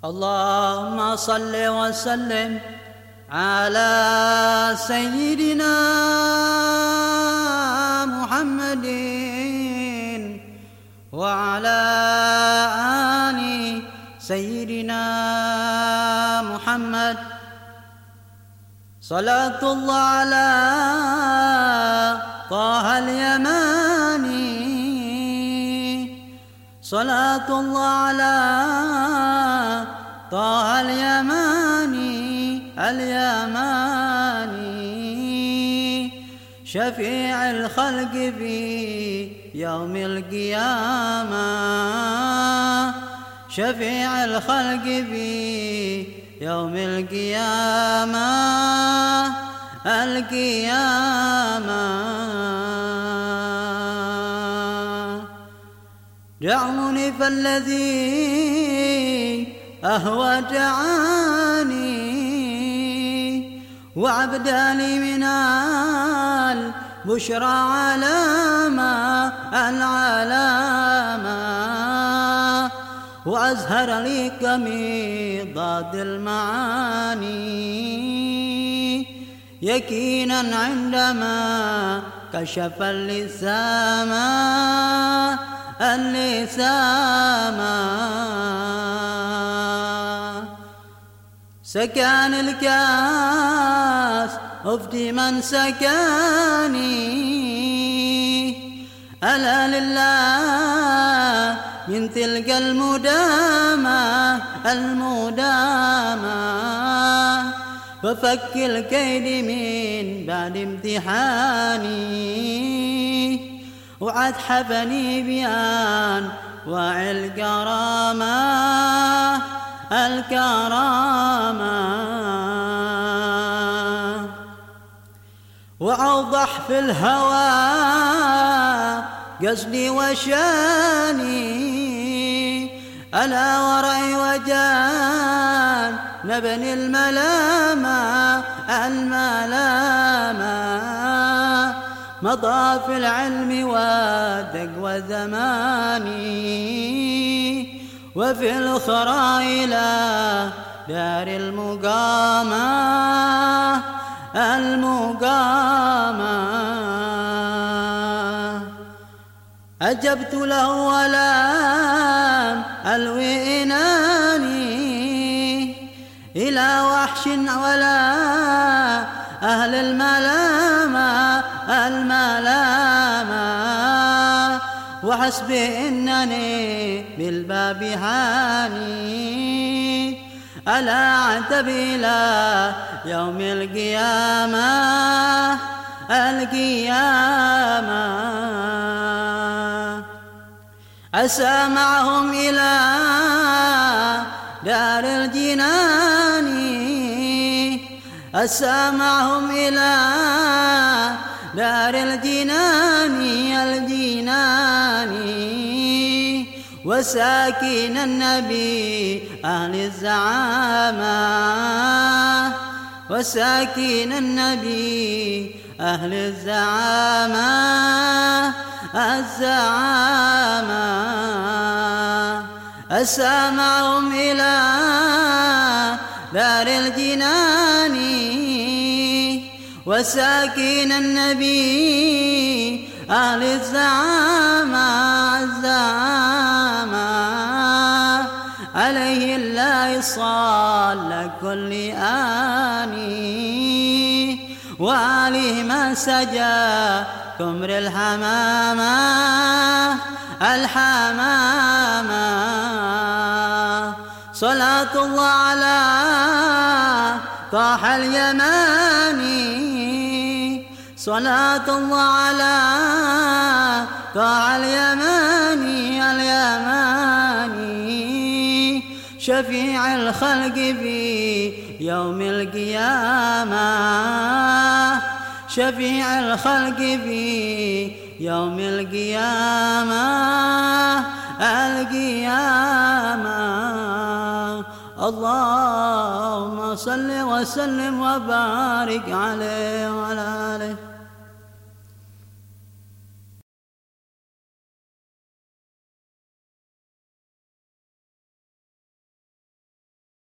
اللهم صل وسلم على سيدنا محمد وعلى آل سيدنا محمد. صلاة الله على طه اليماني صلاة الله على طه اليماني اليماني. شفيع الخلق في يوم القيامة. شفيع الخلق في يوم القيامة. القيامة. دعوني فالذي أهوى جعاني وعبدالي من البشرى علامة العلامة. وأزهر لي كميضاد المعاني. يكينا عندما كشف اللسام. اللسام سكان الكاس أفدي من سكاني. ألا لله من تلك المدامة المدامة. ففك الكيد من بعد امتحاني. وعد حبني بيان وعي الكرامة الكرامة. وأوضح في الهوى قصدي وشاني ألا ورأي وجان نبني الملامة الملامة. مضى في العلم والتقوى زماني وفي الأخرى إلى دار المقامة المقامة. أجبت له ولم ألوي إناني إلى وحش ولا أهل الملامة وحسبي إنني بالباب هاني. ألا عتب إلى يوم القيامة؟ القيامة. أسى معهم إلى دار الجنان. أسى معهم إلى دار الجنان. الجنان. وساكن النبي أهل الزعامة. وساكن النبي أهل الزعامة. الزعامة. أسامعهم إلى دار الجنان. وساكن النبي أهل الزعامة. صلى كل آني. وعليه ما سجى كمر الحمامة الحمامة. صلاة الله على طاح اليماني. صلاة الله على طاح اليماني. شفيع الخلق في يوم القيامة. شفيع الخلق في يوم القيامة. القيامة. اللهم صل وسلم وبارك عليه وعلى آله.